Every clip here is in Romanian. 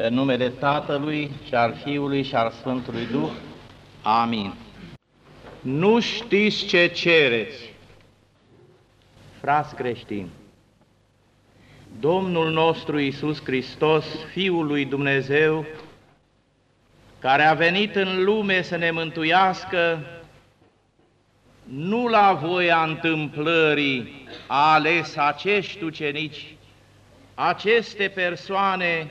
În numele Tatălui și al Fiului și al Sfântului Duh. Amin. Nu știți ce cereți. Frați creștini, Domnul nostru Iisus Hristos, Fiul lui Dumnezeu, care a venit în lume să ne mântuiască, nu la voia întâmplării a ales acești ucenici, aceste persoane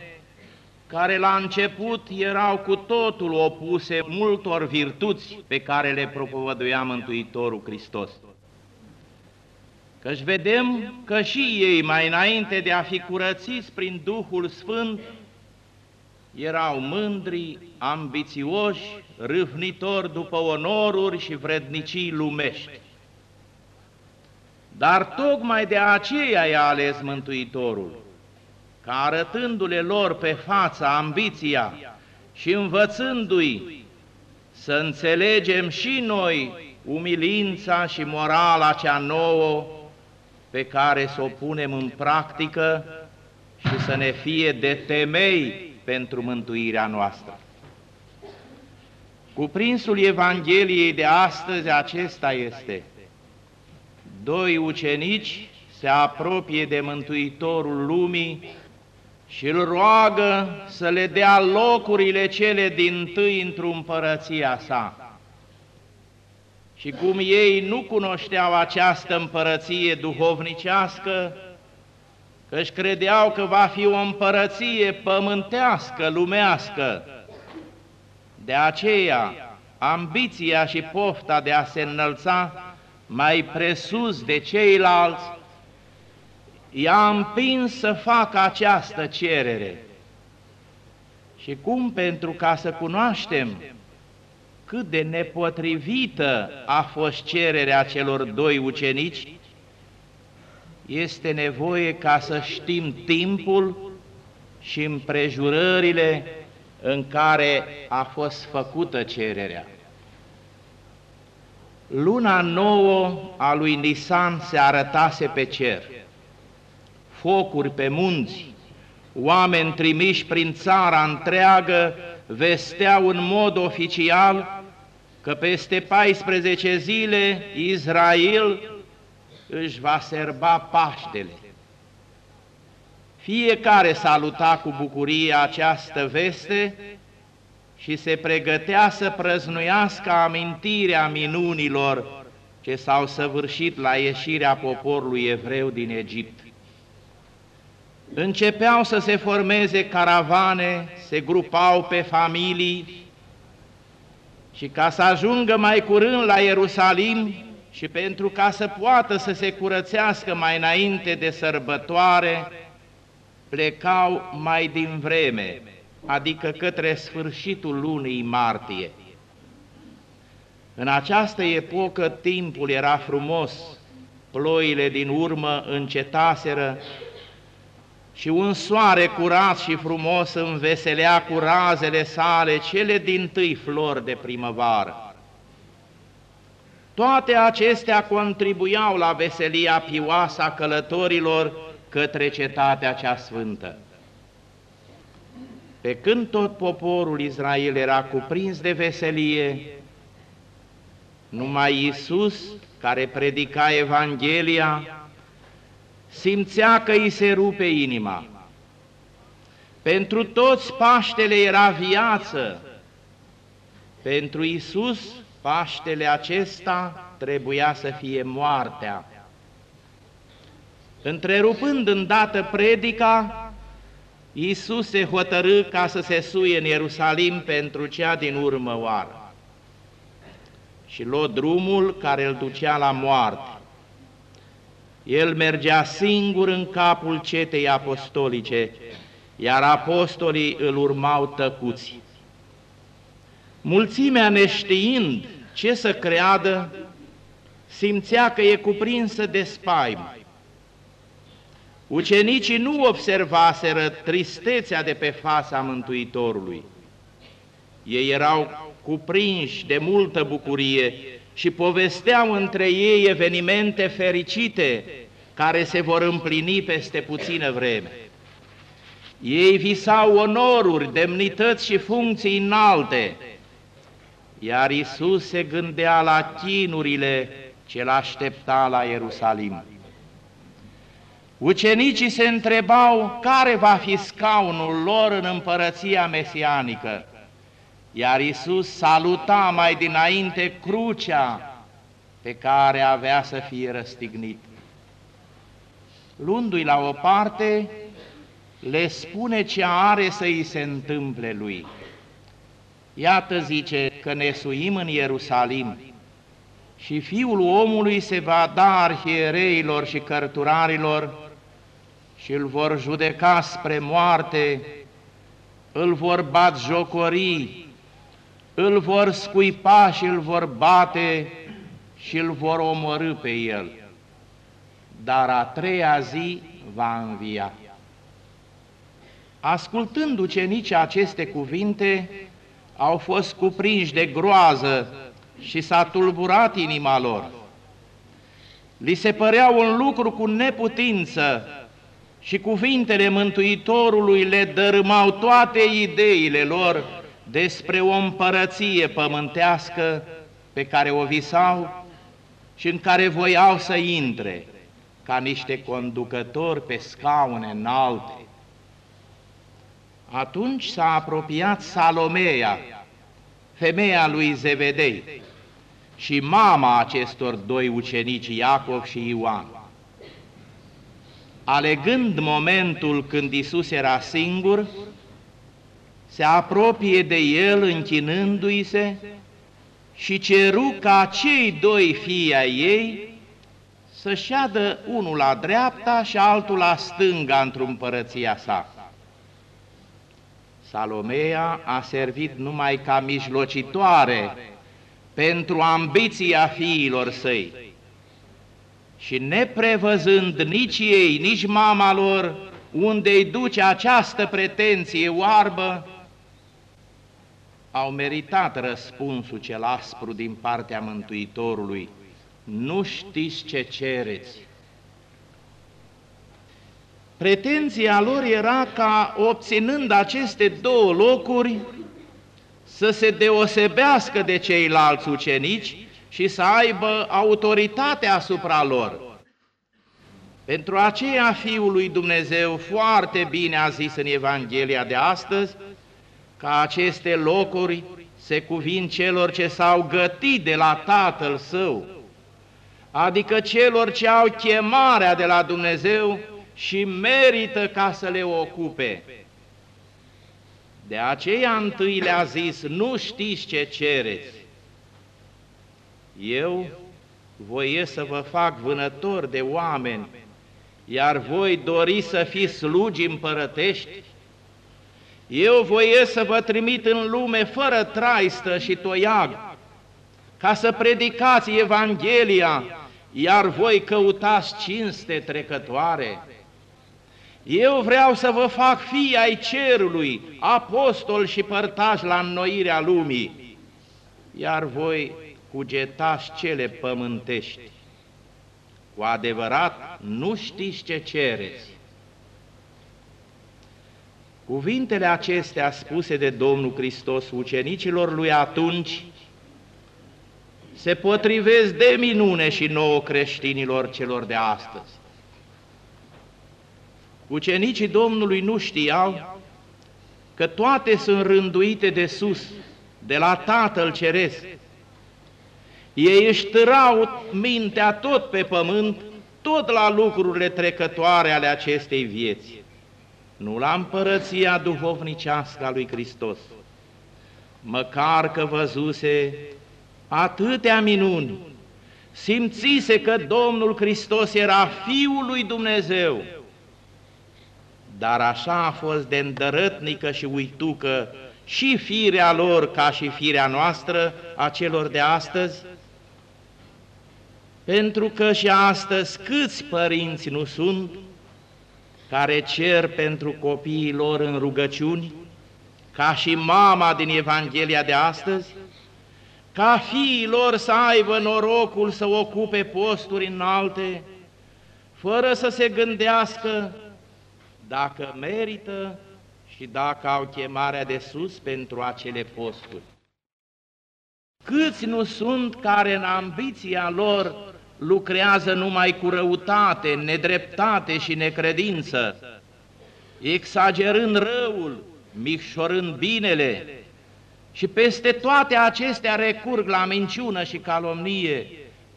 care la început erau cu totul opuse multor virtuți pe care le propovăduia Mântuitorul Hristos. Căci vedem că și ei, mai înainte de a fi curățiți prin Duhul Sfânt, erau mândri, ambițioși, râvnitori după onoruri și vrednicii lumești. Dar tocmai de aceea i-a ales Mântuitorul, ca arătându-le lor pe fața ambiția și învățându-i să înțelegem și noi umilința și morala cea nouă pe care să o punem în practică și să ne fie de temei pentru mântuirea noastră. Cuprinsul Evangheliei de astăzi acesta este. Doi ucenici se apropie de Mântuitorul lumii și îl roagă să le dea locurile cele din tâi într-o împărăția sa. Și cum ei nu cunoșteau această împărăție duhovnicească, căci credeau că va fi o împărăție pământească, lumească. De aceea, ambiția și pofta de a se înălța mai presus de ceilalți i-a împins să facă această cerere. Și cum pentru ca să cunoaștem cât de nepotrivită a fost cererea celor doi ucenici, este nevoie ca să știm timpul și împrejurările în care a fost făcută cererea. Luna nouă a lui Nisan se arătase pe cer, focuri pe munți, oameni trimiși prin țara întreagă vesteau în mod oficial că peste 14 zile Israel își va serba Paștele. Fiecare saluta cu bucurie această veste și se pregătea să prăznuiască amintirea minunilor ce s-au săvârșit la ieșirea poporului evreu din Egipt. Începeau să se formeze caravane, se grupau pe familii și ca să ajungă mai curând la Ierusalim, și pentru ca să poată să se curățească mai înainte de sărbătoare, plecau mai din vreme, adică către sfârșitul lunii martie. În această epocă timpul era frumos, ploile din urmă încetaseră și un soare curat și frumos înveselea cu razele sale cele din tâi flori de primăvară. Toate acestea contribuiau la veselia pioasă a călătorilor către cetatea cea sfântă. Pe când tot poporul Israel era cuprins de veselie, numai Iisus, care predica Evanghelia, simțea că îi se rupe inima. Pentru toți Paștele era viață, pentru Iisus Paștele acesta trebuia să fie moartea. Întrerupând îndată predica, Iisus se hotărâ ca să se suie în Ierusalim pentru cea din urmă oară și luă drumul care îl ducea la moarte. El mergea singur în capul cetei apostolice, iar apostolii îl urmau tăcuți. Mulțimea neștiind ce să creadă, simțea că e cuprinsă de spaimă. Ucenicii nu observaseră tristețea de pe fața Mântuitorului. Ei erau cuprinși de multă bucurie și povesteau între ei evenimente fericite care se vor împlini peste puțină vreme. Ei visau onoruri, demnități și funcții înalte, iar Isus se gândea la chinurile ce l-aștepta la Ierusalim. Ucenicii se întrebau care va fi scaunul lor în împărăția mesianică, iar Isus saluta mai dinainte crucea pe care avea să fie răstignit. Luându-i la o parte, le spune ce are să îi se întâmple lui. Iată, zice, că ne suim în Ierusalim și Fiul omului se va da arhiereilor și cărturarilor și îl vor judeca spre moarte, îl vor bat jocorii, îl vor scuipa și îl vor bate și îl vor omorâ pe el. Dar a treia zi va învia. Ascultând ucenicii aceste cuvinte, au fost cuprinși de groază și s-a tulburat inima lor. Li se părea un lucru cu neputință și cuvintele Mântuitorului le dărâmau toate ideile lor despre o împărăție pământească pe care o visau și în care voiau să intre ca niște conducători pe scaune înalte. Atunci s-a apropiat Salomea, femeia lui Zevedei, și mama acestor doi ucenici, Iacov și Ioan. Alegând momentul când Isus era singur, se apropie de el închinându-i se și ceru ca cei doi fii ai ei să șadă unul la dreapta și altul la stânga într-o împărăția sa. Salomea a servit numai ca mijlocitoare pentru ambiția fiilor săi și neprevăzând nici ei, nici mama lor, unde îi duce această pretenție oarbă, au meritat răspunsul cel aspru din partea Mântuitorului. Nu știți ce cereți. Pretenția lor era ca, obținând aceste două locuri, să se deosebească de ceilalți ucenici și să aibă autoritate asupra lor. Pentru aceea Fiul lui Dumnezeu foarte bine a zis în Evanghelia de astăzi că aceste locuri se cuvin celor ce s-au gătit de la Tatăl Său, adică celor ce au chemarea de la Dumnezeu și merită ca să le ocupe. De aceea întâi le-a zis, nu știți ce cereți. Eu voi să vă fac vânători de oameni, iar voi dori să fiți slugi împărătești? Eu voi să vă trimit în lume fără traistă și toiag, ca să predicați Evanghelia, iar voi căutați cinste trecătoare. Eu vreau să vă fac fii ai cerului, apostol și părtași la înnoirea lumii, iar voi cugetați cele pământești. Cu adevărat, nu știți ce cereți. Cuvintele acestea spuse de Domnul Hristos ucenicilor lui atunci se potrivesc de minune și nouă creștinilor celor de astăzi. Ucenicii Domnului nu știau că toate sunt rânduite de sus, de la Tatăl Ceresc. Ei își târau mintea tot pe pământ, tot la lucrurile trecătoare ale acestei vieți, nu la împărăția duhovnicească a lui Hristos. Măcar că văzuse atâtea minuni, simțise că Domnul Hristos era Fiul lui Dumnezeu, dar așa a fost de îndărătnică și uitucă și firea lor ca și firea noastră, a celor de astăzi, pentru că și astăzi câți părinți nu sunt care cer pentru copiii lor în rugăciuni, ca și mama din Evanghelia de astăzi, ca fiii lor să aibă norocul să ocupe posturi înalte, fără să se gândească dacă merită și dacă au chemarea de sus pentru acele posturi. Câți nu sunt care în ambiția lor lucrează numai cu răutate, nedreptate și necredință, exagerând răul, micșorând binele, și peste toate acestea recurg la minciună și calomnie,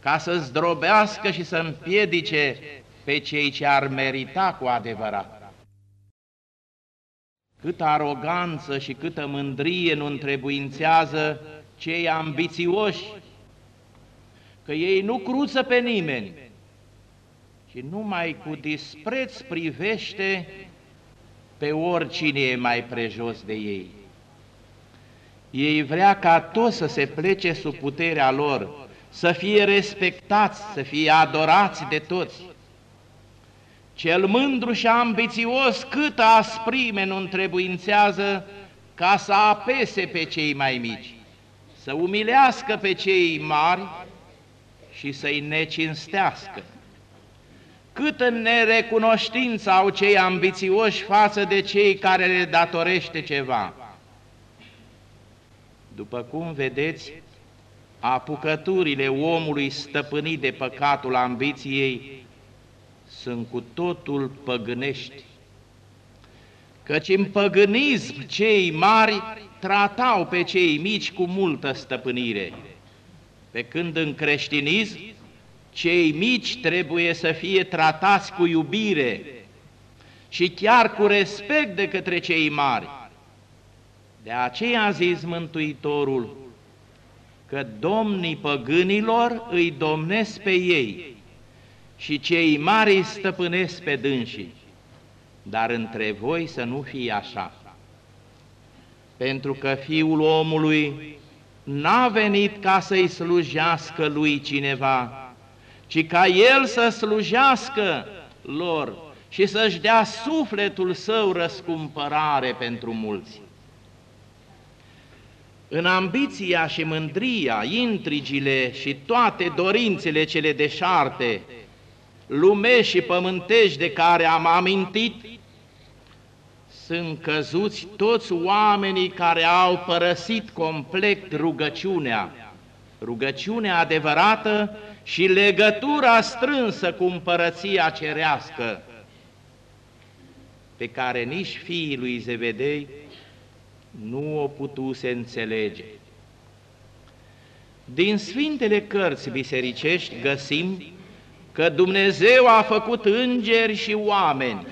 ca să zdrobească și să împiedice pe cei ce ar merita cu adevărat. Câtă aroganță și câtă mândrie nu întrebuințează cei ambițioși, că ei nu cruță pe nimeni, ci numai cu dispreț privește pe oricine e mai prejos de ei. Ei vrea ca toți să se plece sub puterea lor, să fie respectați, să fie adorați de toți. Cel mândru și ambițios câtă asprime nu întrebuințează ca să apese pe cei mai mici, să umilească pe cei mari și să-i necinstească. Cât în nerecunoștință au cei ambițioși față de cei care le datorește ceva. După cum vedeți, apucăturile omului stăpânit de păcatul ambiției sunt cu totul păgânești. Căci în păgânism cei mari tratau pe cei mici cu multă stăpânire, pe când în creștinism cei mici trebuie să fie tratați cu iubire și chiar cu respect de către cei mari. De aceea a zis Mântuitorul că domnii păgânilor îi domnesc pe ei și cei mari îi stăpânesc pe dânsii, dar între voi să nu fie așa. Pentru că Fiul omului n-a venit ca să-i slujească lui cineva, ci ca El să slujească lor și să-și dea sufletul său răscumpărare pentru mulți. În ambiția și mândria, intrigile și toate dorințele cele deșarte, lumești și pământești de care am amintit, sunt căzuți toți oamenii care au părăsit complet rugăciunea, rugăciunea adevărată și legătura strânsă cu împărăția cerească, pe care nici fiii lui Zevedei nu o putuse înțelege. Din Sfintele Cărți bisericești găsim că Dumnezeu a făcut îngeri și oameni.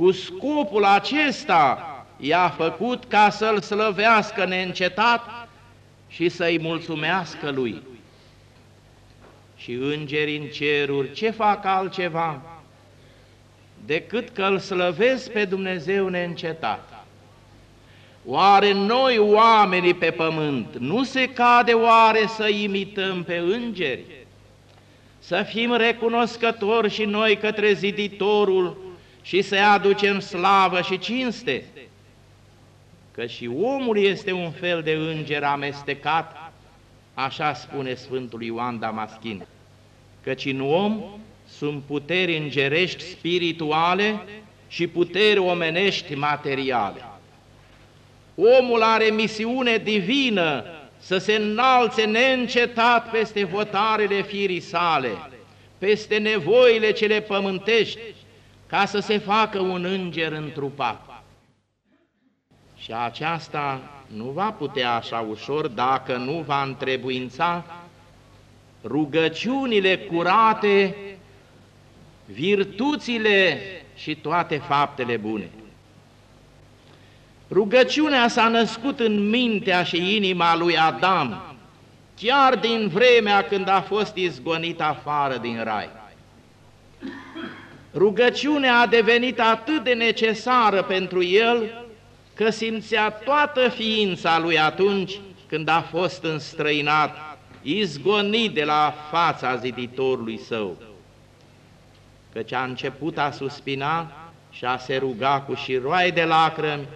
Cu scopul acesta i-a făcut ca să-L slăvească neîncetat și să-i mulțumească Lui. Și îngerii în ceruri ce fac altceva decât că îl slăvesc pe Dumnezeu neîncetat? Oare noi, oamenii pe pământ, nu se cade oare să imităm pe îngeri? Să fim recunoscători și noi către ziditorul și să aducem slavă și cinste? Că și omul este un fel de înger amestecat, așa spune Sfântul Ioan Damaschin, căci în om sunt puteri îngerești spirituale și puteri omenești materiale. Omul are misiune divină să se înalțe neîncetat peste votarele firii sale, peste nevoile cele pământești, ca să se facă un înger întrupat. Și aceasta nu va putea așa ușor dacă nu va întrebuința rugăciunile curate, virtuțile și toate faptele bune. Rugăciunea s-a născut în mintea și inima lui Adam, chiar din vremea când a fost izgonit afară din rai. Rugăciunea a devenit atât de necesară pentru el, că simțea toată ființa lui atunci când a fost înstrăinat, izgonit de la fața ziditorului său. Căci a început a suspina și a se ruga cu șiroai de lacrimi,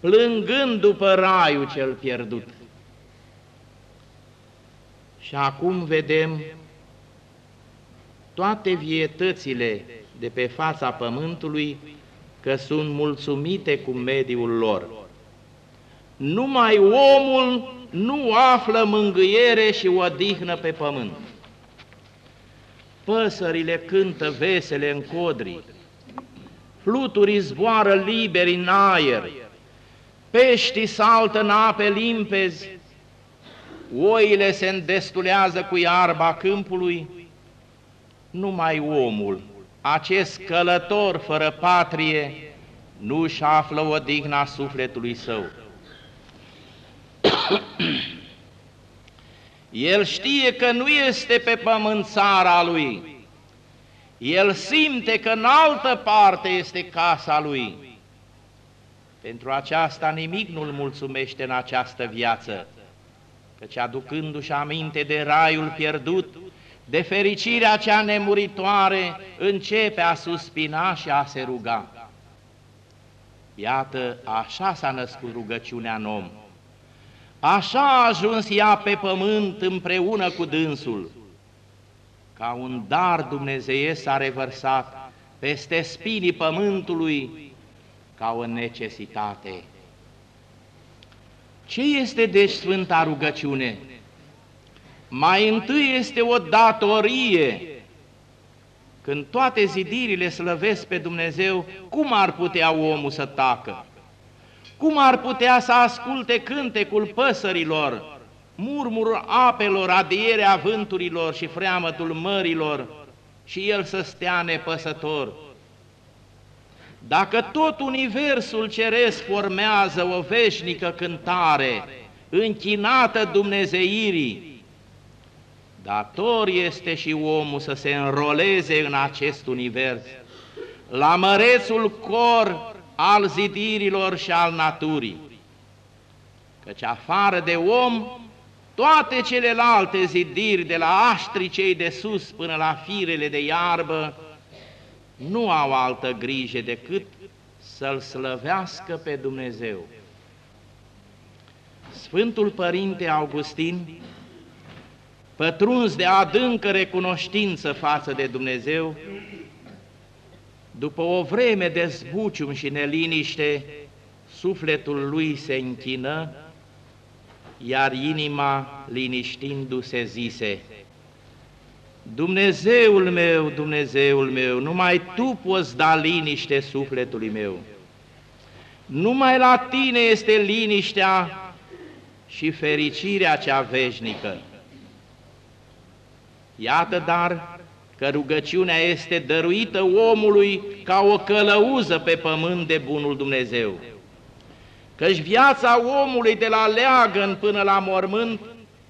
plângând după raiul cel pierdut. Și acum vedem toate vietățile de pe fața pământului că sunt mulțumite cu mediul lor. Numai omul nu află mângâiere și odihnă pe pământ. Păsările cântă vesele în codri, fluturii zboară liberi în aer, peștii saltă în ape limpezi, oile se îndestulează cu iarba câmpului, numai omul, acest călător fără patrie, nu își află odihna sufletului său. El știe că nu este pe pământ țara lui, el simte că în altă parte este casa lui. Pentru aceasta nimic nu-l mulțumește în această viață, căci aducându-și aminte de raiul pierdut, de fericirea cea nemuritoare, începe a suspina și a se ruga. Iată, așa s-a născut rugăciunea în om. Așa a ajuns ea pe pământ împreună cu dânsul. Ca un dar dumnezeiesc s-a revărsat peste spinii pământului ca o necesitate. Ce este deci Sfânta rugăciune? Mai întâi este o datorie. Când toate zidirile slăvesc pe Dumnezeu, cum ar putea omul să tacă? Cum ar putea să asculte cântecul păsărilor, murmurul apelor, adierea vânturilor și freamătul mărilor și el să stea nepăsător? Dacă tot universul ceresc formează o veșnică cântare, închinată Dumnezeirii, dator este și omul să se înroleze în acest univers, la mărețul cor al zidirilor și al naturii. Căci afară de om, toate celelalte zidiri, de la aștricei de sus până la firele de iarbă, nu au altă grijă decât să-L slăvească pe Dumnezeu. Sfântul Părinte Augustin, pătruns de adâncă recunoștință față de Dumnezeu, după o vreme de zbucium și neliniște, sufletul lui se închină, iar inima, liniștindu-se, zise, Dumnezeul meu, Dumnezeul meu, numai Tu poți da liniște sufletului meu. Numai la Tine este liniștea și fericirea cea veșnică. Iată dar că rugăciunea este dăruită omului ca o călăuză pe pământ de bunul Dumnezeu. Căci viața omului de la leagăn până la mormânt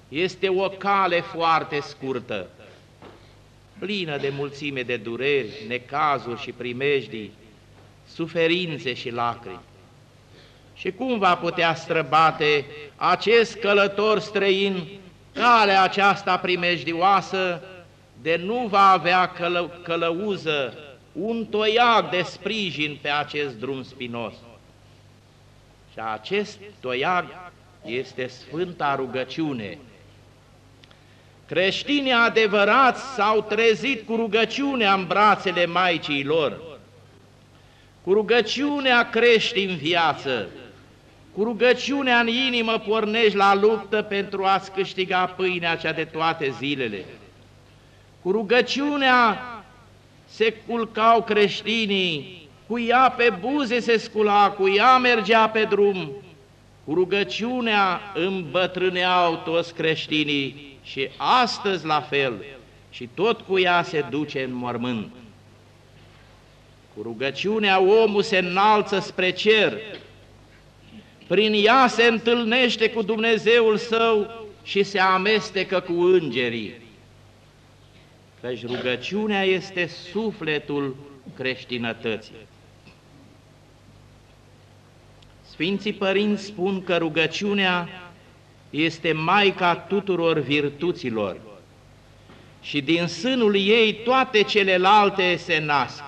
este o cale foarte scurtă plină de mulțime de dureri, necazuri și primejdii, suferințe și lacrimi. Și cum va putea străbate acest călător străin calea aceasta primejdioasă de nu va avea călă, călăuză, un toiac de sprijin pe acest drum spinos. Și acest toiac este Sfânta rugăciune, Creștinii adevărați s-au trezit cu rugăciunea în brațele Maicii lor. Cu rugăciunea crești în viață, cu rugăciunea în inimă pornești la luptă pentru a-ți câștiga pâinea cea de toate zilele. Cu rugăciunea se culcau creștinii, cu ea pe buze se scula, cu ea mergea pe drum, cu rugăciunea îmbătrâneau toți creștinii și astăzi la fel, și tot cu ea se duce în mormânt. Cu rugăciunea omul se înalță spre cer, prin ea se întâlnește cu Dumnezeul său și se amestecă cu îngerii. Căci rugăciunea este sufletul creștinătății. Sfinții părinți spun că rugăciunea este Maica tuturor virtuților și din sânul ei toate celelalte se nasc.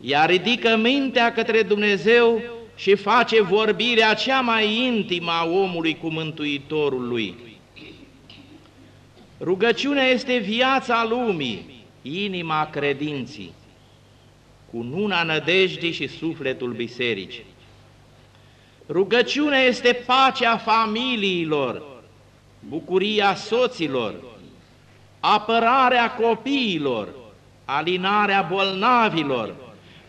Ea ridică mintea către Dumnezeu și face vorbirea cea mai intimă a omului cu Mântuitorul lui. Rugăciunea este viața lumii, inima credinții. cu nuna nădejdii și sufletul bisericii. Rugăciunea este pacea familiilor, bucuria soților, apărarea copiilor, alinarea bolnavilor,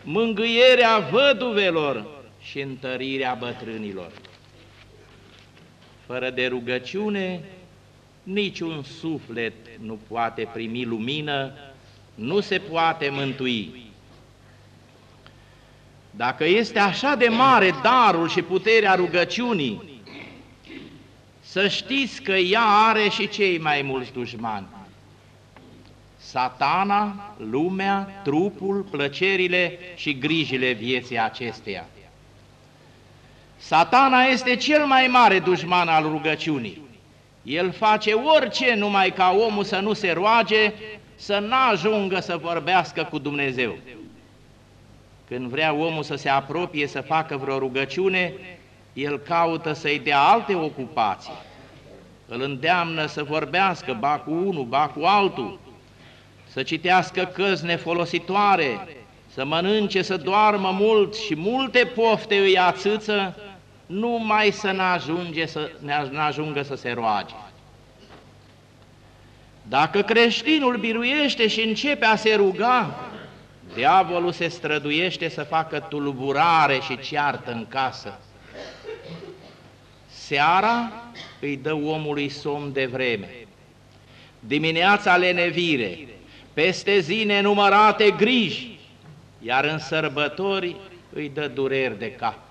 mângâierea văduvelor și întărirea bătrânilor. Fără de rugăciune, niciun suflet nu poate primi lumină, nu se poate mântui. Dacă este așa de mare darul și puterea rugăciunii, să știți că ea are și cei mai mulți dușmani. Satana, lumea, trupul, plăcerile și grijile vieții acesteia. Satana este cel mai mare dușman al rugăciunii. El face orice numai ca omul să nu se roage, să n-ajungă să vorbească cu Dumnezeu. Când vrea omul să se apropie să facă vreo rugăciune, el caută să-i dea alte ocupații. Îl îndeamnă să vorbească, ba cu unul, ba cu altul, să citească cărți nefolositoare, să mănânce, să doarmă mult și multe pofte îi ațâță, numai să n-ajunge să, n-ajungă să se roage. Dacă creștinul biruiește și începe a se ruga, diavolul se străduiește să facă tulburare și ceartă în casă. Seara îi dă omului somn de vreme, dimineața lenevire, peste zi nenumărate griji, iar în sărbători îi dă dureri de cap.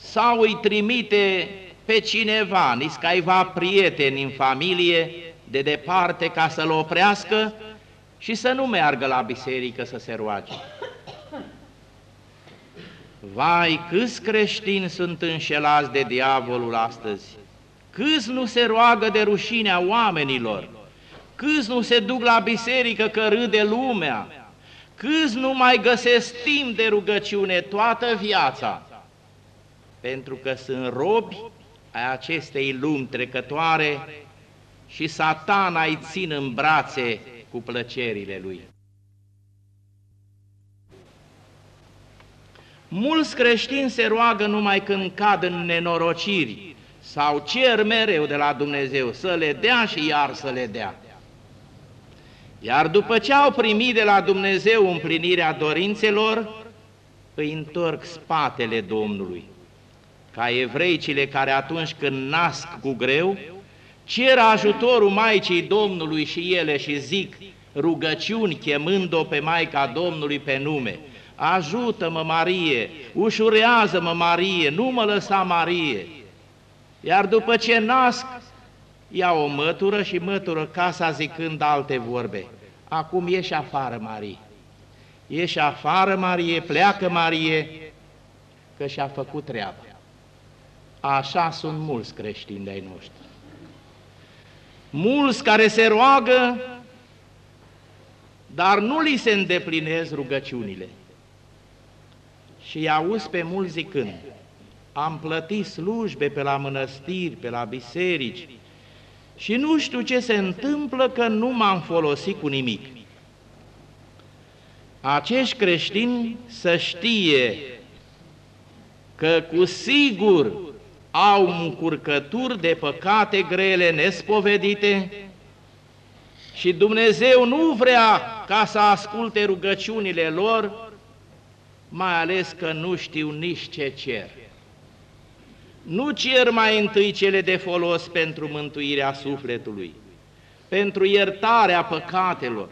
Sau îi trimite pe cineva, niscaiva prieteni în familie, de departe ca să-l oprească și să nu meargă la biserică să se roage. Vai, câți creștini sunt înșelați de diavolul astăzi, câți nu se roagă de rușinea oamenilor, Câți nu se duc la biserică că râde lumea? Câți nu mai găsesc timp de rugăciune toată viața? Pentru că sunt robi ai acestei lumi trecătoare și satana îi țin în brațe cu plăcerile lui. Mulți creștini se roagă numai când cad în nenorociri sau cer mereu de la Dumnezeu să le dea și iar să le dea. Iar după ce au primit de la Dumnezeu împlinirea dorințelor, îi întorc spatele Domnului. Ca evreicile care atunci când nasc cu greu, cer ajutorul Maicii Domnului și ele și zic rugăciuni chemând-o pe Maica Domnului pe nume. Ajută-mă, Marie, ușurează-mă, Marie, nu mă lăsa, Marie. Iar după ce nasc, ia o mătură și mătură casa zicând alte vorbe. Acum ieși afară, Marie. Ieși afară, Marie, pleacă, Marie, că și-a făcut treaba. Așa sunt mulți creștini de-ai noștri. Mulți care se roagă, dar nu li se îndeplinez rugăciunile. Și auzi pe mulți zicând, am plătit slujbe pe la mănăstiri, pe la biserici, și nu știu ce se întâmplă că nu m-am folosit cu nimic. Acești creștini să știe că cu sigur au încurcături de păcate grele nespovedite și Dumnezeu nu vrea ca să asculte rugăciunile lor, mai ales că nu știu nici ce cer. Nu cer mai întâi cele de folos pentru mântuirea sufletului, pentru iertarea păcatelor.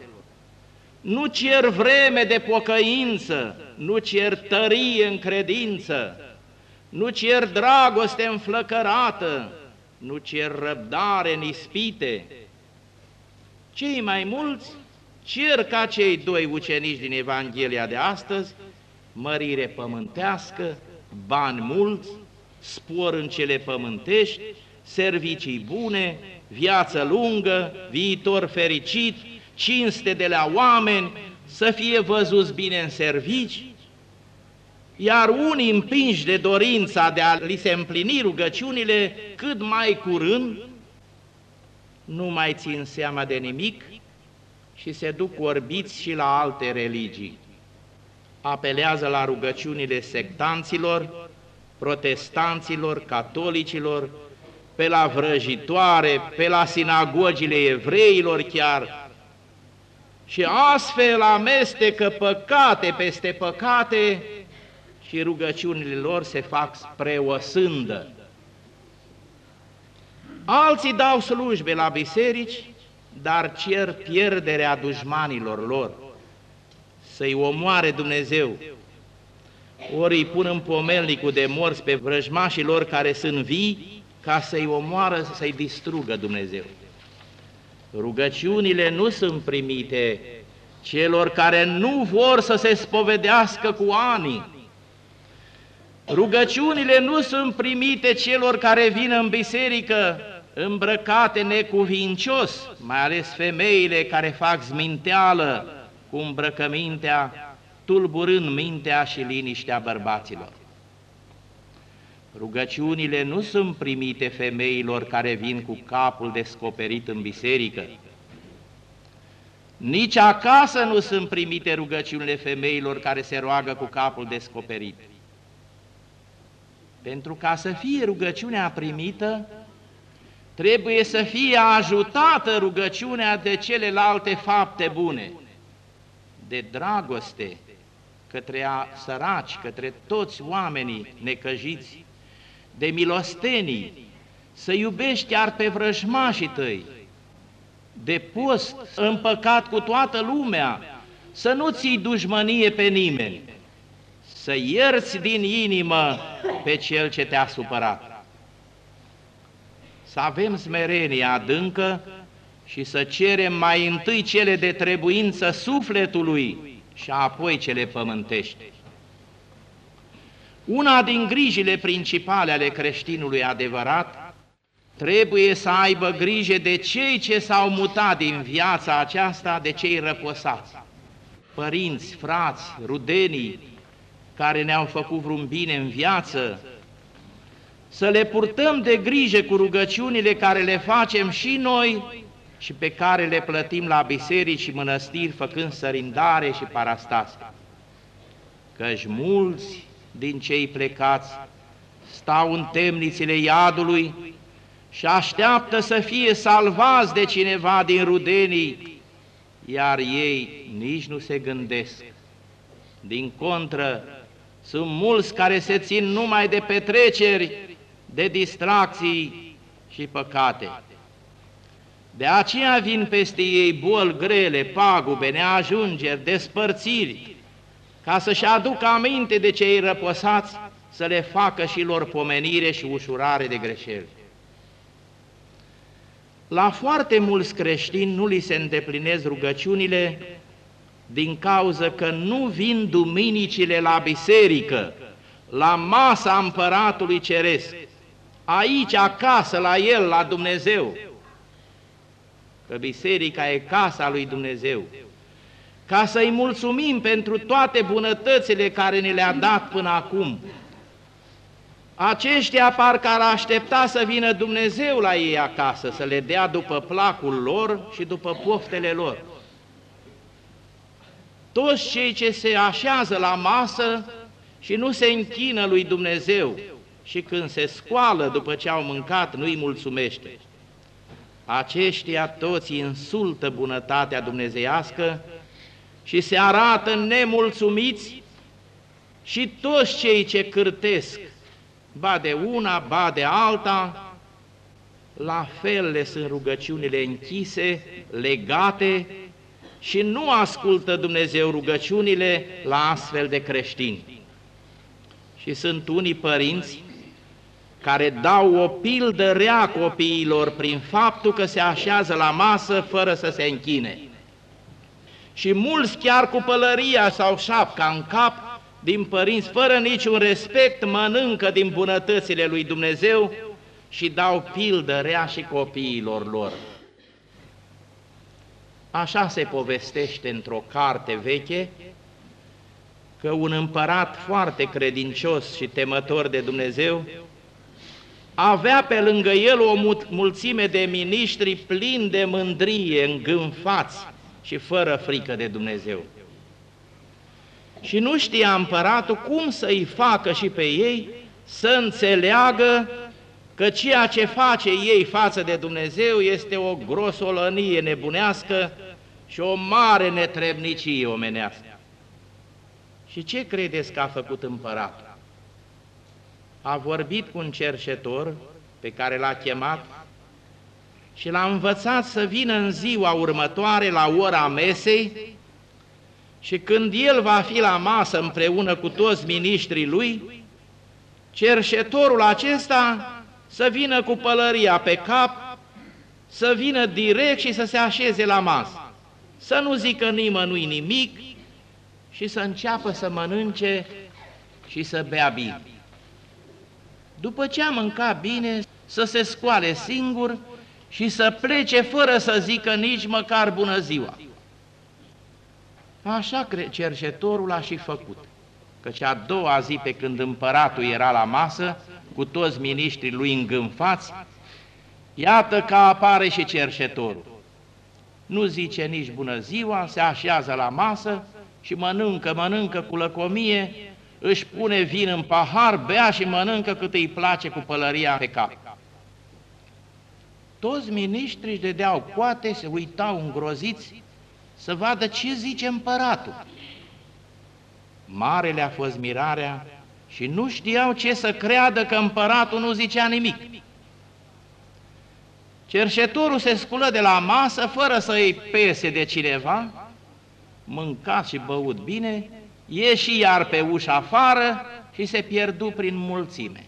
Nu cer vreme de pocăință, nu cer tărie în credință, nu cer dragoste înflăcărată, nu cer răbdare în ispite. Cei mai mulți cer ca cei doi ucenici din Evanghelia de astăzi, mărire pământească, bani mulți, spor în cele pământești, servicii bune, viață lungă, viitor fericit, cinste de la oameni, să fie văzuți bine în servici, iar unii împinși de dorința de a li se împlini rugăciunile cât mai curând, nu mai țin seama de nimic și se duc orbiți și la alte religii. apelează la rugăciunile sectanților, protestanților, catolicilor, pe la vrăjitoare, pe la sinagogile evreilor chiar, și astfel amestecă păcate peste păcate și rugăciunile lor se fac spre o sândă. Alții dau slujbe la biserici, dar cer pierderea dușmanilor lor, să-i omoare Dumnezeu, ori îi pun în pomelnicul de morți pe vrăjmașii lor care sunt vii, ca să-i omoară, să-i distrugă Dumnezeu. Rugăciunile nu sunt primite celor care nu vor să se spovedească cu ani. Rugăciunile nu sunt primite celor care vin în biserică îmbrăcate necuvincios, mai ales femeile care fac zminteală cu îmbrăcămintea, tulburând mintea și liniștea bărbaților. Rugăciunile nu sunt primite femeilor care vin cu capul descoperit în biserică. Nici acasă nu sunt primite rugăciunile femeilor care se roagă cu capul descoperit. Pentru ca să fie rugăciunea primită, trebuie să fie ajutată rugăciunea de celelalte fapte bune, de dragoste către a săraci, către toți oamenii necăjiți, de milostenii, să iubești chiar pe vrăjmașii tăi, de post împăcat cu toată lumea, să nu ții dușmănie pe nimeni, să ierți din inimă pe cel ce te-a supărat. Să avem smerenie adâncă și să cerem mai întâi cele de trebuință sufletului și apoi cele pământești. Una din grijile principale ale creștinului adevărat trebuie să aibă grijă de cei ce s-au mutat din viața aceasta, de cei răposați. Părinți, frați, rudenii, care ne-au făcut vreun bine în viață, să le purtăm de grijă cu rugăciunile care le facem și noi și pe care le plătim la biserici și mănăstiri, făcând sărindare și parastase. Căci mulți din cei plecați stau în temnițele iadului și așteaptă să fie salvați de cineva din rudenii, iar ei nici nu se gândesc. Din contră, sunt mulți care se țin numai de petreceri, de distracții și păcate. De aceea vin peste ei boli grele, pagube, neajungeri, despărțiri, ca să-și aducă aminte de cei răposați, să le facă și lor pomenire și ușurare de greșeli. La foarte mulți creștini nu li se îndeplinesc rugăciunile din cauza că nu vin duminicile la biserică, la masa împăratului ceresc, aici, acasă, la el, la Dumnezeu, că biserica e casa lui Dumnezeu, ca să-i mulțumim pentru toate bunătățile care ne le-a dat până acum. Aceștia parcă ar aștepta să vină Dumnezeu la ei acasă, să le dea după placul lor și după poftele lor. Toți cei ce se așează la masă și nu se închină lui Dumnezeu și când se scoală după ce au mâncat, nu-i mulțumește. Aceștia toți insultă bunătatea dumnezeiască și se arată nemulțumiți și toți cei ce cârtesc, ba de una, ba de alta, la fel le sunt rugăciunile închise, legate și nu ascultă Dumnezeu rugăciunile la astfel de creștini. Și sunt unii părinți care dau o pildă rea copiilor prin faptul că se așează la masă fără să se închine și mulți chiar cu pălăria sau șapca în cap, din părinți, fără niciun respect, mănâncă din bunătățile lui Dumnezeu și dau pildă rea și copiilor lor. Așa se povestește într-o carte veche că un împărat foarte credincios și temător de Dumnezeu avea pe lângă el o mulțime de miniștri plini de mândrie, îngânfați, și fără frică de Dumnezeu. și nu știa împăratul cum să-i facă și pe ei să înțeleagă că ceea ce face ei față de Dumnezeu este o grosolănie nebunească și o mare netrebnicie omenească. Și ce credeți că a făcut împăratul? A vorbit cu un cerșetor pe care l-a chemat și l-a învățat să vină în ziua următoare la ora mesei și când el va fi la masă împreună cu toți miniștrii lui, cerșetorul acesta să vină cu pălăria pe cap, să vină direct și să se așeze la masă, să nu zică nimănui nimic și să înceapă să mănânce și să bea bine. După ce a mâncat bine, să se scoale singur și să plece fără să zică nici măcar bună ziua. Așa cercetorul a și făcut, căci a doua zi pe când împăratul era la masă, cu toți miniștrii lui îngânfați, iată că apare și cerșetorul. Nu zice nici bună ziua, se așează la masă și mănâncă, mănâncă cu lăcomie, își pune vin în pahar, bea și mănâncă cât îi place cu pălăria pe cap. Toți miniștrii își dedeau coate, se uitau îngroziți să vadă ce zice împăratul. Marele a fost mirarea și nu știau ce să creadă că împăratul nu zicea nimic. Cerșetorul se sculă de la masă fără să îi pese de cineva, mâncat și băut bine, ieși iar pe ușa afară și se pierdu prin mulțime.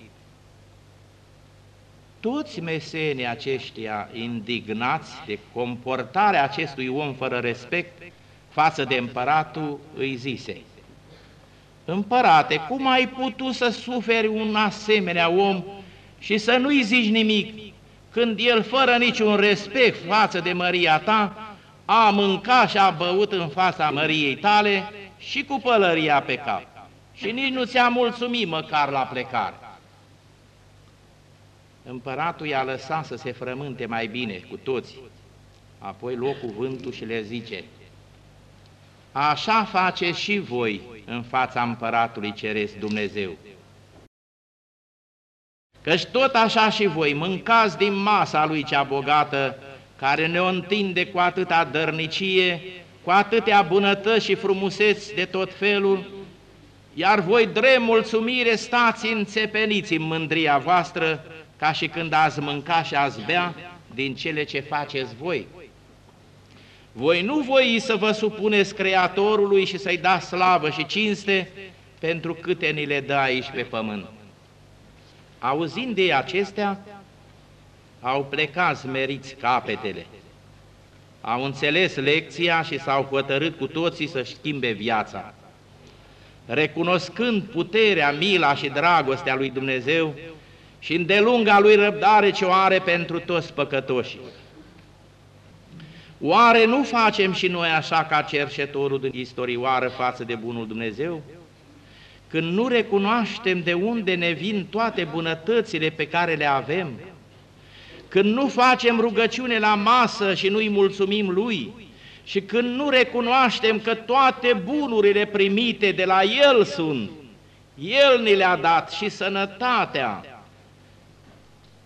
Toți mesenii aceștia indignați de comportarea acestui om fără respect față de împăratul îi zise, Împărate, cum ai putut să suferi un asemenea om și să nu-i zici nimic, când el, fără niciun respect față de măria ta, a mâncat și a băut în fața măriei tale și cu pălăria pe cap, și nici nu ți-a mulțumit măcar la plecare. Împăratul i-a lăsat să se frământe mai bine cu toți, apoi luă cuvântul și le zice, Așa face și voi în fața împăratului ceresc Dumnezeu. Căci tot așa și voi mâncați din masa lui cea bogată, care ne întinde cu atâta dărnicie, cu atâtea bunătăți și frumuseți de tot felul, iar voi drept mulțumire stați înțepeniți în mândria voastră, ca și când ați mânca și ați bea din cele ce faceți voi. Voi nu voi să vă supuneți Creatorului și să-i dați slavă și cinste pentru câte ni le dă aici pe pământ. Auzind de acestea, au plecat smeriți capetele, au înțeles lecția și s-au hotărât cu toții să-și schimbe viața. Recunoscând puterea, mila și dragostea lui Dumnezeu și îndelunga lui răbdare ce o are pentru toți păcătoșii. Oare nu facem și noi așa ca cerșetorul din istorioară față de bunul Dumnezeu? Când nu recunoaștem de unde ne vin toate bunătățile pe care le avem, când nu facem rugăciune la masă și nu-i mulțumim Lui, și când nu recunoaștem că toate bunurile primite de la El sunt, El ni le-a dat și sănătatea,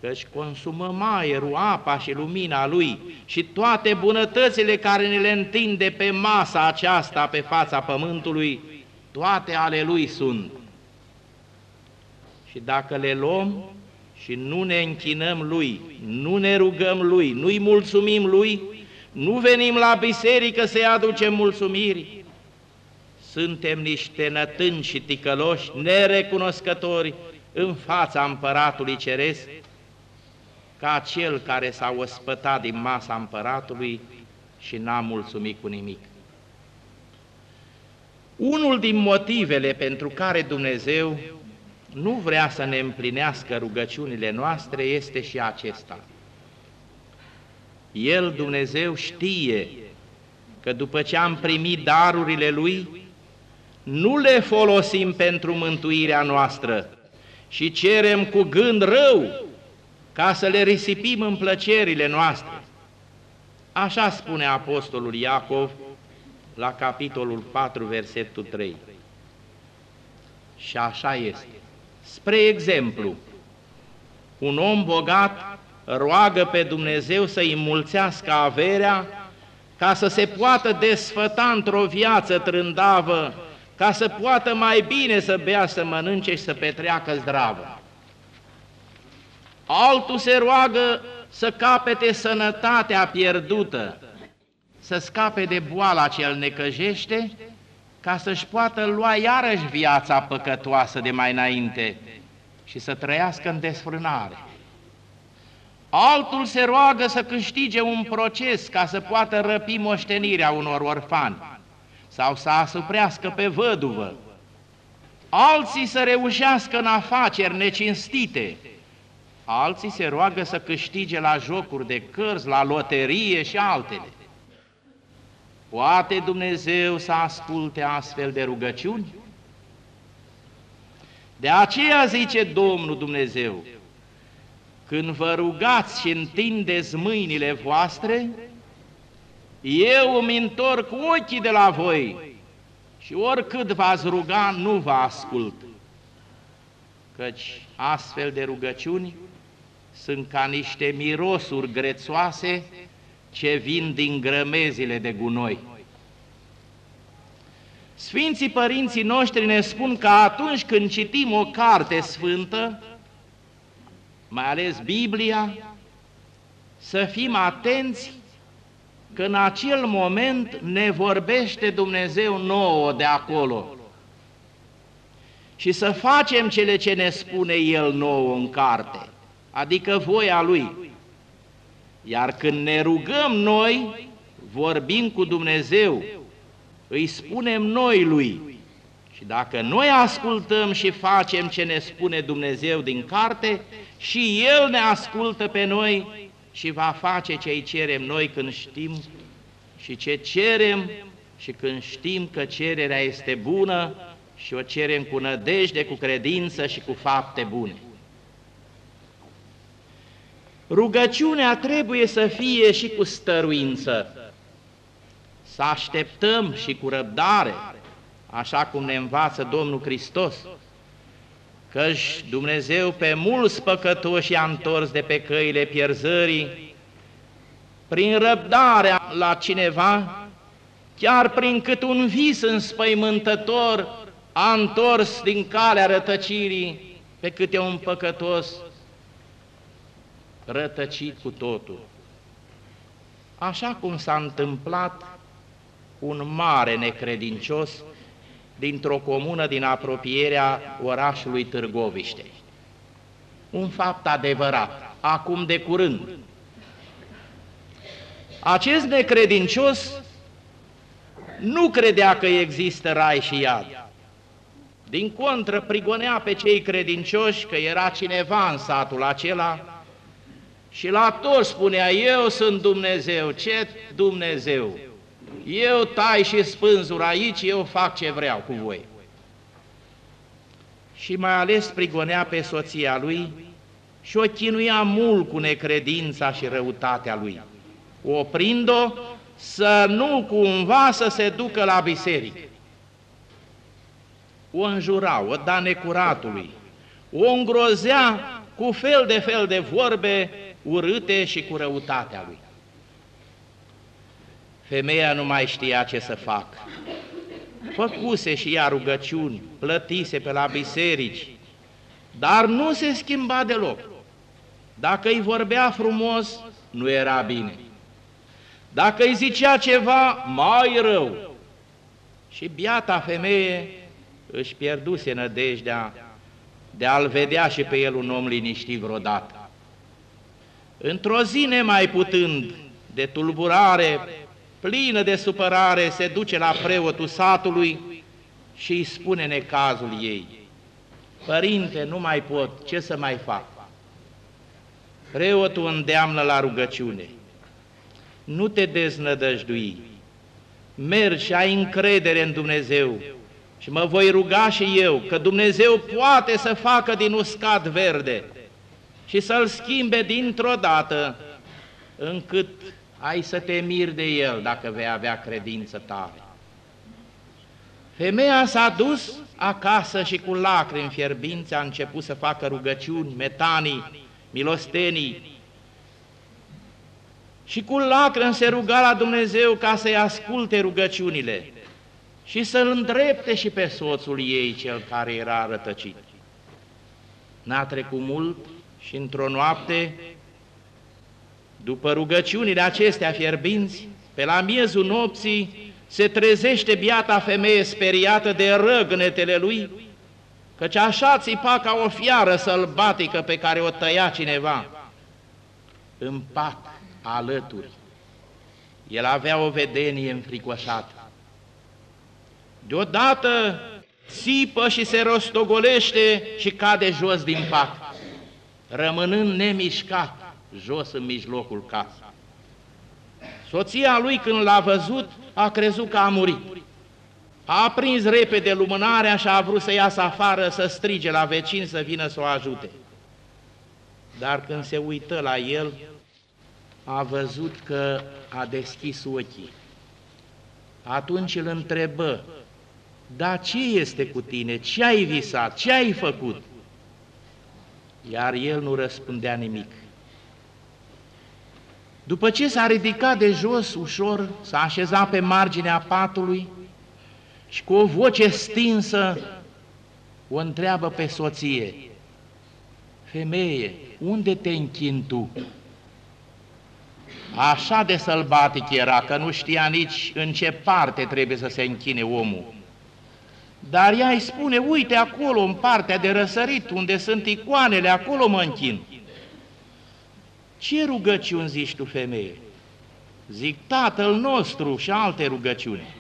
căci consumăm aerul, apa și lumina Lui și toate bunătățile care ne le întinde pe masa aceasta, pe fața pământului, toate ale Lui sunt. Și dacă le luăm și nu ne închinăm Lui, nu ne rugăm Lui, nu-i mulțumim Lui, nu venim la biserică să-i aducem mulțumiri, suntem niște nătânși și ticăloși, nerecunoscători în fața Împăratului Ceresc, ca cel care s-a ospătat din masa împăratului și n-a mulțumit cu nimic. Unul din motivele pentru care Dumnezeu nu vrea să ne împlinească rugăciunile noastre este și acesta. El, Dumnezeu, știe că după ce am primit darurile Lui, nu le folosim pentru mântuirea noastră și cerem cu gând rău ca să le risipim în plăcerile noastre. Așa spune Apostolul Iacov la capitolul 4, versetul 3. Și așa este. Spre exemplu, un om bogat roagă pe Dumnezeu să îi mulțească averea ca să se poată desfăta într-o viață trândavă, ca să poată mai bine să bea, să mănânce și să petreacă zdravă. Altul se roagă să capete sănătatea pierdută, să scape de boala ce îl necăjește, ca să-și poată lua iarăși viața păcătoasă de mai înainte și să trăiască în desfrânare. Altul se roagă să câștige un proces ca să poată răpi moștenirea unor orfani sau să asuprească pe văduvă. Alții să reușească în afaceri necinstite, alții se roagă să câștige la jocuri de cărți, la loterie și altele. Poate Dumnezeu să asculte astfel de rugăciuni? De aceea zice Domnul Dumnezeu, când vă rugați și întindeți mâinile voastre, eu îmi întorc ochii de la voi și oricât v-ați ruga, nu vă ascult. Căci astfel de rugăciuni sunt ca niște mirosuri grețoase ce vin din grămezile de gunoi. Sfinții părinții noștri ne spun că atunci când citim o carte sfântă, mai ales Biblia, să fim atenți că în acel moment ne vorbește Dumnezeu nouă de acolo și să facem cele ce ne spune El nouă în carte, adică voia Lui. Iar când ne rugăm noi, vorbim cu Dumnezeu, îi spunem noi Lui. Și dacă noi ascultăm și facem ce ne spune Dumnezeu din carte, și El ne ascultă pe noi și va face ce îi cerem noi când știm și ce cerem și când știm că cererea este bună și o cerem cu nădejde, cu credință și cu fapte bune. Rugăciunea trebuie să fie și cu stăruință, să așteptăm și cu răbdare, așa cum ne învață Domnul Hristos, căci Dumnezeu pe mulți păcătoși i-a întors de pe căile pierzării, prin răbdarea la cineva, chiar prin cât un vis înspăimântător a întors din calea rătăcirii pe câte un păcătos rătăcit cu totul. Așa cum s-a întâmplat un mare necredincios dintr-o comună din apropierea orașului Târgoviște. Un fapt adevărat, acum de curând. Acest necredincios nu credea că există rai și iad. Din contră, prigonea pe cei credincioși că era cineva în satul acela și la toți spunea, eu sunt Dumnezeu, ce Dumnezeu? Eu tai și spânzur aici, eu fac ce vreau cu voi. Și mai ales prigonea pe soția lui și o chinuia mult cu necredința și răutatea lui, oprind-o să nu cumva să se ducă la biserică. O înjura, o da necuratului, o îngrozea cu fel de fel de vorbe urâte și cu răutatea lui. Femeia nu mai știa ce să facă. Făcuse și ea rugăciuni, plătise pe la biserici, dar nu se schimba deloc. Dacă îi vorbea frumos, nu era bine. Dacă îi zicea ceva, mai rău. Și biata femeie își pierduse nădejdea de a-l vedea și pe el un om liniștit vreodată. Într-o zi nemai putând de tulburare, plină de supărare, se duce la preotul satului și îi spune necazul ei. Părinte, nu mai pot, ce să mai fac? Preotul îndeamnă la rugăciune. Nu te deznădăjdui, mergi și ai încredere în Dumnezeu și mă voi ruga și eu că Dumnezeu poate să facă din uscat verde și să-l schimbe dintr-o dată încât ai să te miri de el dacă vei avea credință tare. Femeia s-a dus acasă și cu lacrimi fierbinți a început să facă rugăciuni, metanii, milostenii, și cu lacrimi se ruga la Dumnezeu ca să-i asculte rugăciunile și să-l îndrepte și pe soțul ei, cel care era rătăcit. N-a trecut mult și într-o noapte, după rugăciunile acestea fierbinți, pe la miezul nopții se trezește biata femeie speriată de răgnetele lui, căci așa țipa ca o fiară sălbatică pe care o tăia cineva. În pat alături. El avea o vedenie înfricoșată. Deodată țipă și se rostogolește și cade jos din pat, rămânând nemișcat jos în mijlocul casei. Soția lui când l-a văzut a crezut că a murit. A aprins repede lumânarea și a vrut să iasă afară, să strige la vecin să vină să o ajute. Dar când se uită la el, a văzut că a deschis ochii. Atunci îl întrebă, dar ce este cu tine? Ce ai visat? Ce ai făcut? Iar el nu răspundea nimic. După ce s-a ridicat de jos ușor, s-a așezat pe marginea patului și cu o voce stinsă o întreabă pe soție, Femeie, unde te închin tu? Așa de sălbatic era că nu știa nici în ce parte trebuie să se închine omul. Dar ea îi spune, uite acolo, în partea de răsărit, unde sunt icoanele, acolo mă închin. Ce rugăciuni zici tu, femeie? Zic, Tatăl nostru și alte rugăciuni.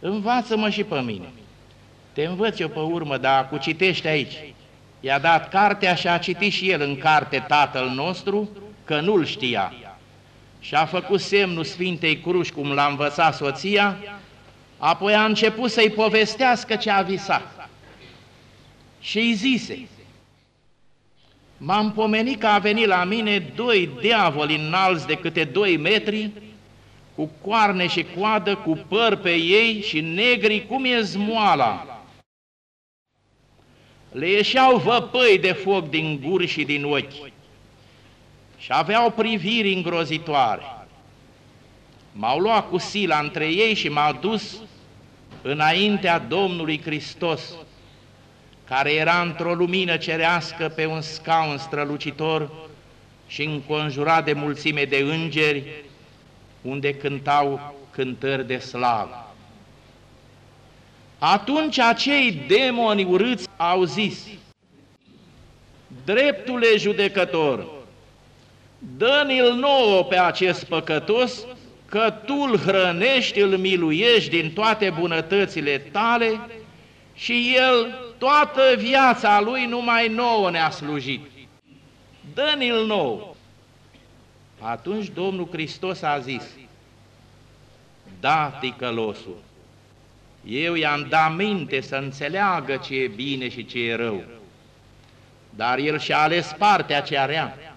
Învață-mă și pe mine. Te învăț eu pe urmă, dar cu citește aici. I-a dat cartea și a citit și el în carte Tatăl nostru, că nu-l știa și a făcut semnul Sfintei Cruci, cum l-a învățat soția, apoi a început să-i povestească ce a visat. Și îi zise, m-am pomenit că a venit la mine doi diavoli înalți de câte doi metri, cu coarne și coadă, cu păr pe ei și negri cum e zmoala. Le ieșeau văpăi de foc din guri și din ochi și aveau priviri îngrozitoare. M-au luat cu sila între ei și m-au dus înaintea Domnului Hristos, care era într-o lumină cerească pe un scaun strălucitor și înconjurat de mulțime de îngeri, unde cântau cântări de slavă. Atunci acei demoni urâți au zis, Dreptule judecător, dă-ne-l nouă pe acest păcătos, că Tu îl hrănești, îl miluiești din toate bunătățile Tale și El toată viața Lui numai nouă ne-a slujit. Dă-ne-l nou. Atunci Domnul Hristos a zis, da, ticălosul, eu i-am dat minte să înțeleagă ce e bine și ce e rău, dar el și-a ales partea cea rea.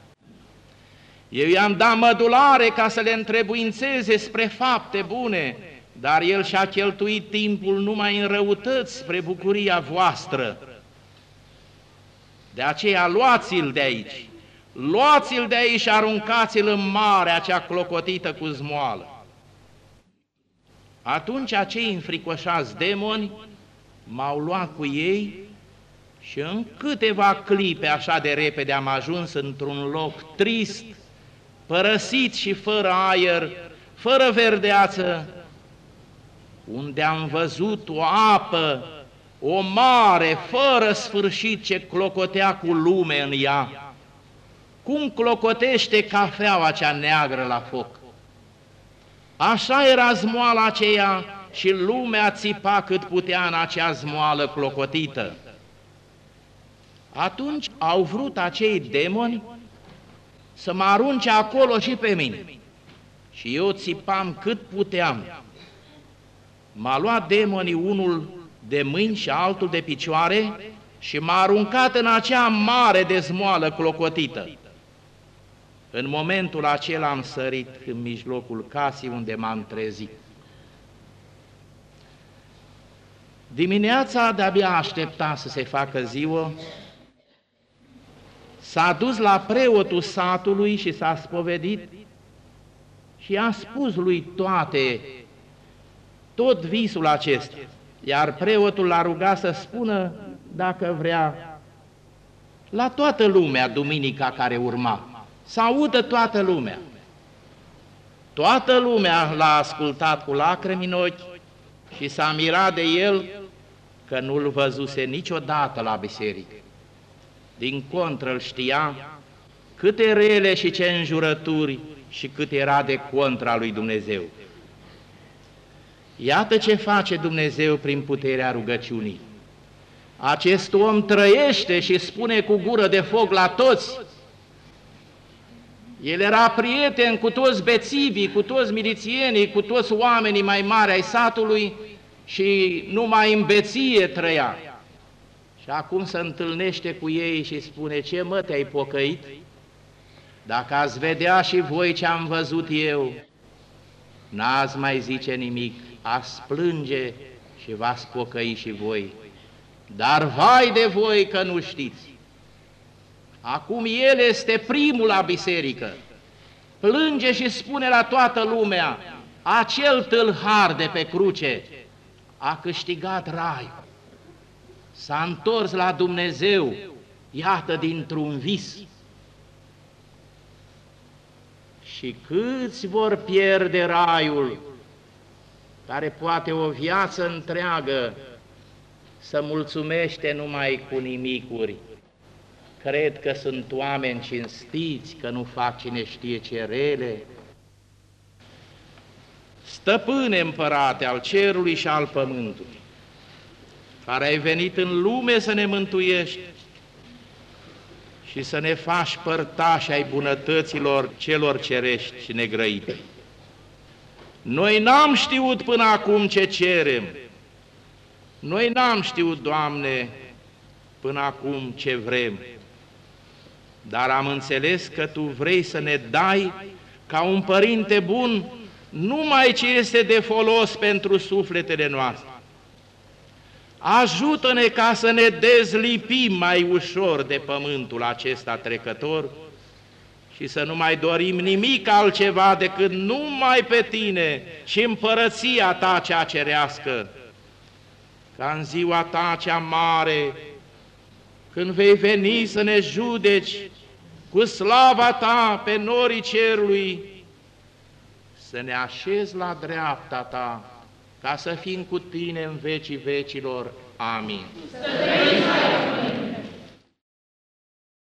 Eu i-am dat mădulare ca să le întrebuințeze spre fapte bune, dar el și-a cheltuit timpul numai în răutăți spre bucuria voastră. De aceea luați-l de aici, luați-l de aici și aruncați-l în mare acea clocotită cu zmoală. Atunci acei înfricoșați demoni m-au luat cu ei și în câteva clipe așa de repede am ajuns într-un loc trist, părăsit și fără aer, fără verdeață, unde am văzut o apă, o mare, fără sfârșit ce clocotea cu lume în ea, cum clocotește cafeaua cea neagră la foc. Așa era zmoala aceea și lumea țipa cât putea în acea zmoală clocotită. Atunci au vrut acei demoni să mă arunce acolo și pe mine. Și eu țipam cât puteam. M-a luat demonii unul de mâini și altul de picioare și m-a aruncat în acea mare dezmoală clocotită. În momentul acela am sărit în mijlocul casei unde m-am trezit. Dimineața de-abia aștepta să se facă ziua, s-a dus la preotul satului și s-a spovedit și a spus lui toate, tot visul acesta, iar preotul l-a rugat să spună, dacă vrea, la toată lumea duminica care urma, să audă toată lumea. Toată lumea l-a ascultat cu lacrimi în ochi și s-a mirat de el că nu-l văzuse niciodată la biserică. Din contră îl știa câte rele și ce înjurături și cât era de contra lui Dumnezeu. Iată ce face Dumnezeu prin puterea rugăciunii. Acest om trăiește și spune cu gură de foc la toți. El era prieten cu toți bețivii, cu toți milițienii, cu toți oamenii mai mari ai satului și numai în beție trăia. Și acum se întâlnește cu ei și spune, ce mă te-ai pocăit? Dacă ați vedea și voi ce am văzut eu, n-ați mai zice nimic, ați plânge și v-ați pocăi și voi. Dar vai de voi că nu știți! Acum el este primul la biserică. Plânge și spune la toată lumea, acel tâlhar de pe cruce a câștigat raiul. S-a întors la Dumnezeu, iată dintr-un vis. Și câți vor pierde raiul, care poate o viață întreagă să mulțumește numai cu nimicuri. Cred că sunt oameni cinstiți, că nu fac cine știe ce rele. Stăpâne împărate al cerului și al pământului, care ai venit în lume să ne mântuiești și să ne faci părtași ai bunătăților celor cerești și negrăite. Noi n-am știut până acum ce cerem, noi n-am știut, Doamne, până acum ce vrem, dar am înțeles că Tu vrei să ne dai ca un părinte bun numai ce este de folos pentru sufletele noastre. Ajută-ne ca să ne dezlipim mai ușor de pământul acesta trecător și să nu mai dorim nimic altceva decât numai pe Tine și împărăția Ta cea cerească, ca în ziua Ta cea mare, când vei veni să ne judeci cu slava Ta pe norii cerului, să ne așezi la dreapta Ta, ca să fim cu Tine în vecii vecilor. Amin. Să